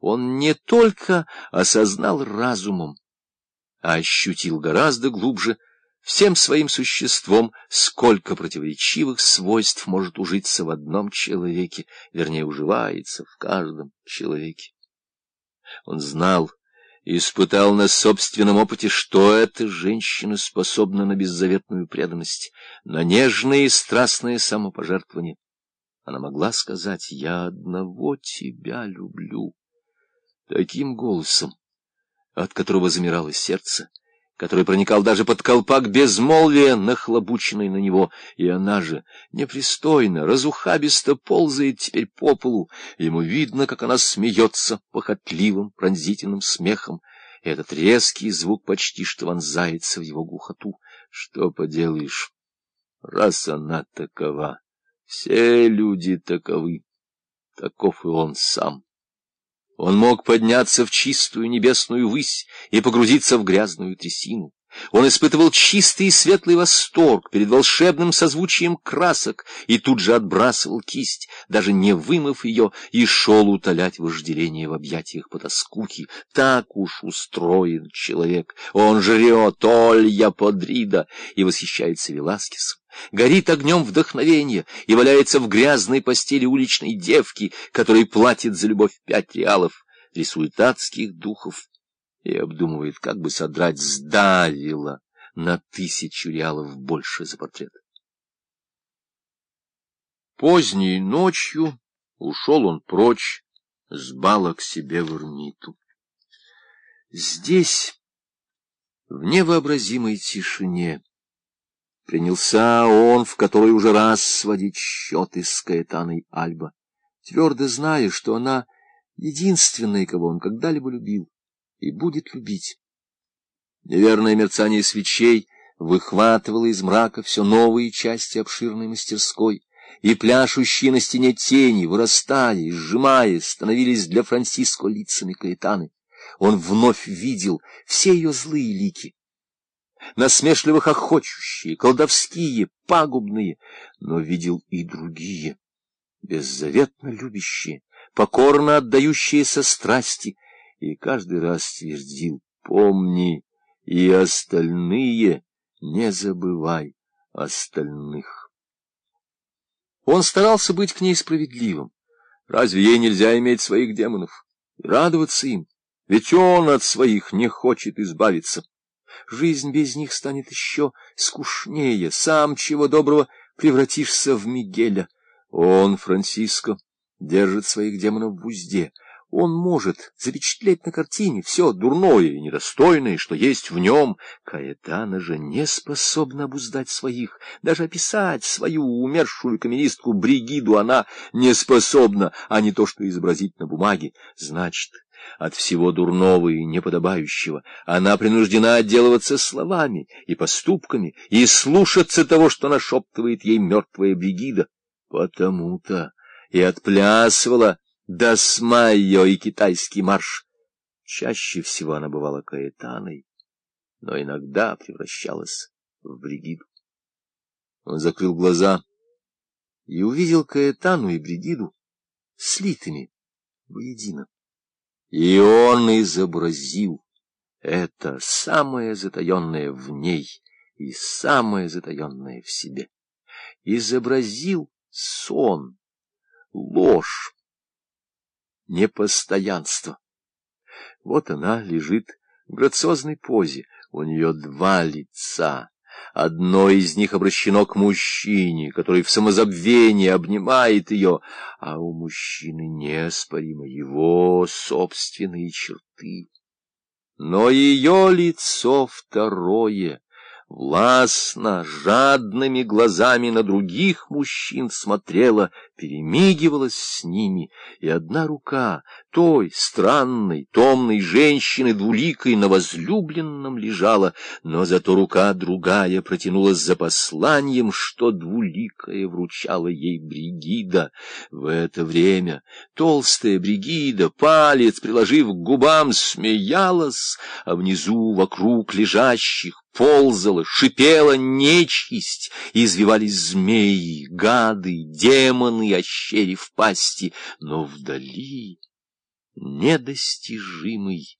он не только осознал разумом, а ощутил гораздо глубже всем своим существом, сколько противоречивых свойств может ужиться в одном человеке, вернее, уживается в каждом человеке. Он знал, испытал на собственном опыте, что эта женщина способна на беззаветную преданность, на нежное и страстное самопожертвование. Она могла сказать «Я одного тебя люблю» таким голосом, от которого замирало сердце, который проникал даже под колпак безмолвия, нахлобученный на него, и она же непристойно, разухабисто ползает теперь по полу. Ему видно, как она смеется похотливым, пронзительным смехом, и этот резкий звук почти что вонзается в его глухоту. Что поделаешь, раз она такова, все люди таковы, таков и он сам. Он мог подняться в чистую небесную высь и погрузиться в грязную трясину. Он испытывал чистый и светлый восторг перед волшебным созвучием красок и тут же отбрасывал кисть, даже не вымыв ее, и шел утолять вожделение в объятиях потаскухи. Так уж устроен человек. Он жрет Олья Подрида и восхищается Веласкесом горит огнем вдохновения и валяется в грязной постели уличной девки, которой платит за любовь пять реалов, рисует адских духов и обдумывает, как бы содрать с Давила на тысячу реалов больше за портрет. Поздней ночью ушел он прочь с бала к себе в Эрмиту. Здесь, в невообразимой тишине, Принялся он, в который уже раз сводить счеты с Каэтаной Альба, твердо зная, что она единственная, кого он когда-либо любил и будет любить. Неверное мерцание свечей выхватывало из мрака все новые части обширной мастерской, и пляшущие на стене тени, вырастая и сжимая, становились для Франциско лицами Каэтаны. Он вновь видел все ее злые лики, насмешливо хохочущие, колдовские, пагубные, но видел и другие, беззаветно любящие, покорно отдающиеся страсти, и каждый раз твердил «Помни, и остальные, не забывай остальных». Он старался быть к ней справедливым. Разве ей нельзя иметь своих демонов радоваться им? Ведь он от своих не хочет избавиться. Жизнь без них станет еще скучнее. Сам, чего доброго, превратишься в Мигеля. Он, Франциско, держит своих демонов в узде. Он может запечатлеть на картине все дурное и недостойное, что есть в нем. Каэтана же не способна обуздать своих, даже описать свою умершую каменистку Бригиду она не способна, а не то, что изобразить на бумаге. Значит, от всего дурного и неподобающего. Она принуждена отделываться словами и поступками и слушаться того, что нашептывает ей мертвая Бригида. Потому-то и отплясывала Дасмайо и китайский марш. Чаще всего она бывала каэтаной, но иногда превращалась в Бригиду. Он закрыл глаза и увидел Каэтану и Бригиду слитыми воедино. И он изобразил это самое затаенное в ней и самое затаенное в себе. Изобразил сон, ложь, непостоянство. Вот она лежит в грациозной позе, у нее два лица. Одно из них обращено к мужчине, который в самозабвении обнимает ее, а у мужчины неоспоримо его собственные черты. Но ее лицо второе властно, жадными глазами на других мужчин смотрела, перемигивалась с ними, и одна рука той странной, томной женщины двуликой на возлюбленном лежала, но зато рука другая протянулась за посланием, что двуликая вручала ей Бригида. В это время толстая Бригида, палец приложив к губам, смеялась, а внизу вокруг лежащих ползала, шипела нечисть, извивались змеи, гады, демоны, ощери в пасти, но вдали недостижимый